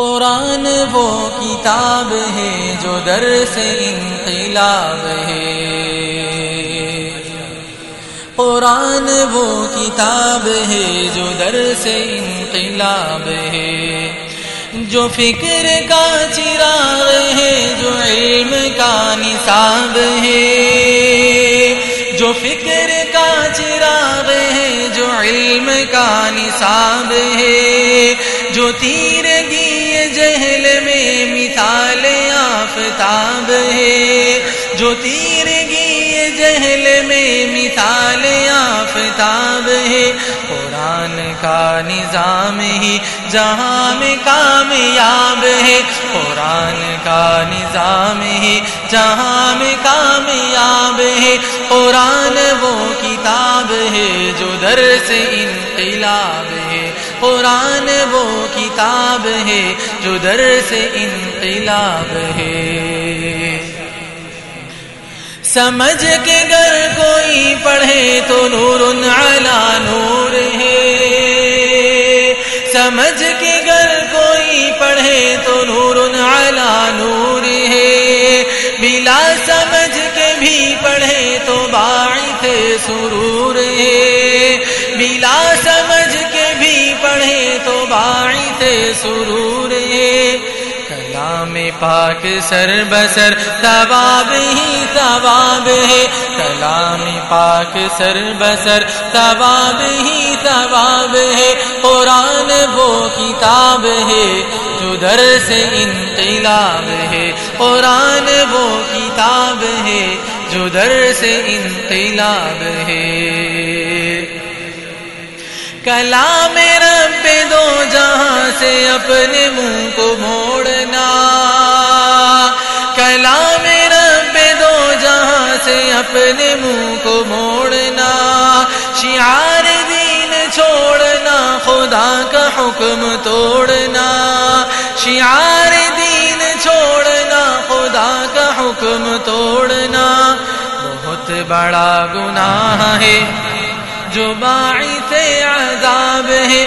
قرآن وہ کتاب ہے جو در سے انقلاب ہے۔ قرآن وہ کتاب ہے جو در سے انقلاب ہے۔ جو فکر کا چراغ ہے، جو علم کا نصاب ہے۔ جو فکر کا چراغ ہے، جو علم کا نصاب ہے۔ جو تیر گی جہل میں مثال آفتاب ہے۔ جو تیر گی جہل میں مثال آفتاب ہے۔ قرآن کا نظام ہی جہاں میں کامیاب ہے۔ قرآن کا نظام ہی جہاں میں کامیاب ہے۔ قرآن وہ کتاب ہے جو در سے انقلاب ہے۔ قرآن وہ کتاب ہے جو در سے انقلاب ہے۔ سمجھ کے گر کوئی پڑھے تو نور علا نور ہے۔ سمجھ کے گر کوئی پڑھے تو نور علا نور ہے۔ بلا سمجھ کے بھی پڑھے تو باعث سرور ہے۔ بلا سمجھ سرور ہے کلام پاک سر بسر، ثواب ہی ثواب ہے۔ کلام پاک سر بسر، ثواب ہی ثواب ہے۔ قرآن وہ کتاب ہے جو در سے انقلاب ہے۔ قرآن وہ کتاب ہے جو در سے انقلاب ہے۔ کلام رب دو جہاں سے اپنے منہ کو موڑنا۔ کلام رب دو جہاں سے اپنے منہ کو موڑنا۔ شعار دین چھوڑنا، خدا کا حکم توڑنا۔ شعار دین چھوڑنا، خدا کا حکم توڑنا۔ بہت بڑا گناہ ہے۔ جو باعث عذاب ہے۔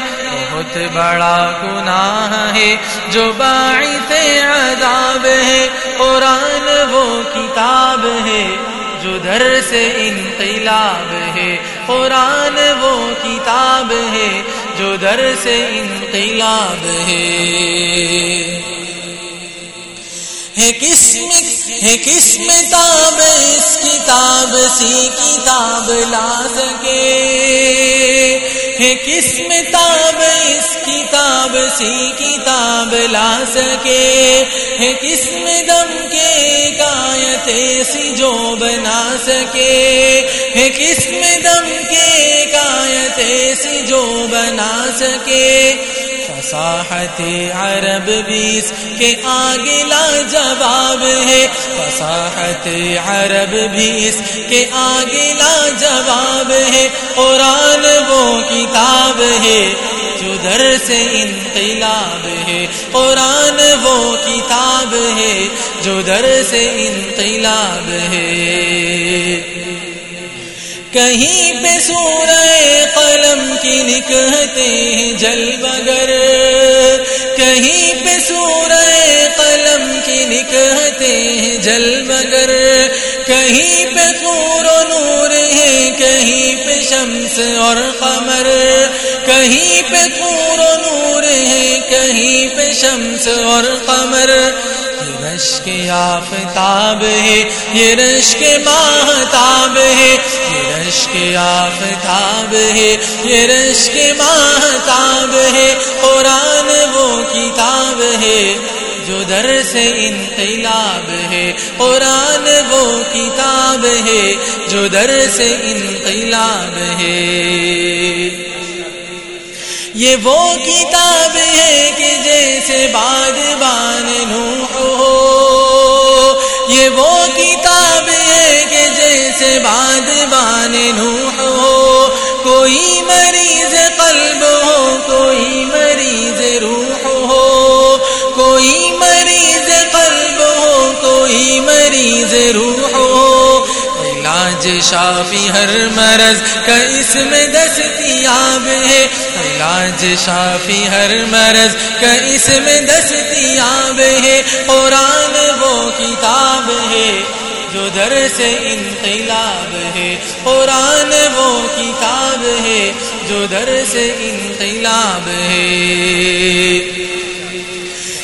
بہت بڑا گناہ ہے۔ جو باعث عذاب ہے۔ قرآن وہ کتاب ہے جو در سے انقلاب ہے۔ قرآن وہ کتاب ہے جو در سے انقلاب ہے۔ ہے قسم ہے قسم تاب اس کتاب سی کتاب لا سکے؟ ہے قسم تاب اس کتاب سی کتاب لا سکے؟ ہے قسم دم کے کایت سی جو بنا سکے؟ ہے قسم دم کے کایت سی جو بنا سکے؟ فصاحت عرب بیس کے آگے لا جواب ہے. فصاحت عرب بیس کے آگے لا جواب ہے. قرآن وہ کتاب ہے جو در سے انقلاب ہے. قرآن وہ کتاب ہے جو در سے انقلاب ہے. کہیں پہ سورہ قلم کی نکہتے ہیں جل بگر کہیں پہ سورہ قلم کی نکہتے ہیں جل بگر کہیں پہ نور و نور ہے، کہیں پہ شمس اور قمر۔ کہیں پہ نور و نور ہے، کہیں پہ شمس اور قمر۔ رش کے آفتاب ہے، یہ رش کے ماہتاب ہے، یہ رش کے آفتاب ہے، یہ رش کے ماہتاب ہے، قرآن وہ کتاب ہے جو در سے انقلاب ہے۔ قرآن وہ کتاب ہے جو در سے انقلاب ہے۔ یہ وہ کتاب ہے کہ جیسے باد بان نوح یہ وہ کتاب ہے کہ جیسے باد بان نوح ہو، کوئی مریض قلب ہو، کوئی مریض روح ہو، کوئی مریض قلب ہو، کوئی مریض روح ہو علاج شافی ہر مرض کا اس میں دستیاب ہے۔ علاج شافی ہر مرض کا اس میں دستیاب ہے۔ قرآن وہ کتاب ہے جو در سے انقلاب ہے۔ قرآن وہ کتاب ہے جو در سے انقلاب ہے۔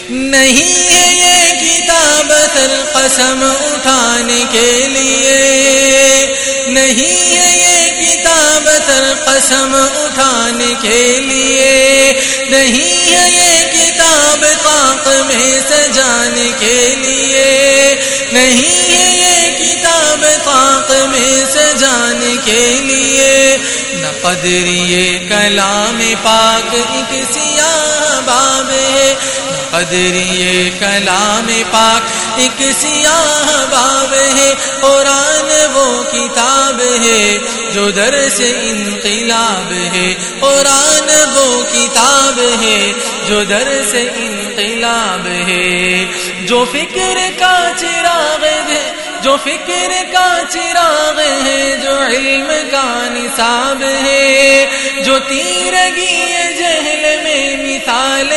نہیں ہے یہ کتاب تل قسم اٹھانے کے لیے۔ نہیں ہے یہ کتاب تل قسم اٹھانے کے لیے۔ نہیں ہے یہ کتاب پاک میں سجانے کے لیے۔ نہیں ہے یہ کتاب پاک میں سجانے کے لیے۔ نہ قدریے کلام پاک ایک سیاہ باب ہے۔ قدری کلام پاک ایک سیاہ باب ہے۔ قرآن وہ کتاب ہے، جو در سے انقلاب ہے، قرآن وہ کتاب ہے، جو در سے انقلاب ہے۔ جو فکر کا چراغ ہے، جو فکر کا چراغ ہے، جو علم کا نصاب ہے۔ جو تیرگی جہل میں مثال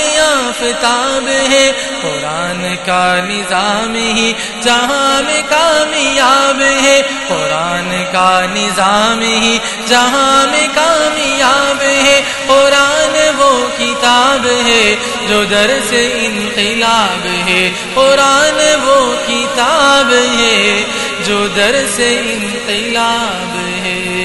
آفتاب ہے قرآن کا نظام ہی، جہاں میں کامیاب ہے۔ قرآن کا نظام ہی، جہاں میں کامیاب ہے۔ قرآن وہ کتاب ہے جو در سے انقلاب ہے۔ قرآن وہ کتاب ہے جو در سے انقلاب ہے۔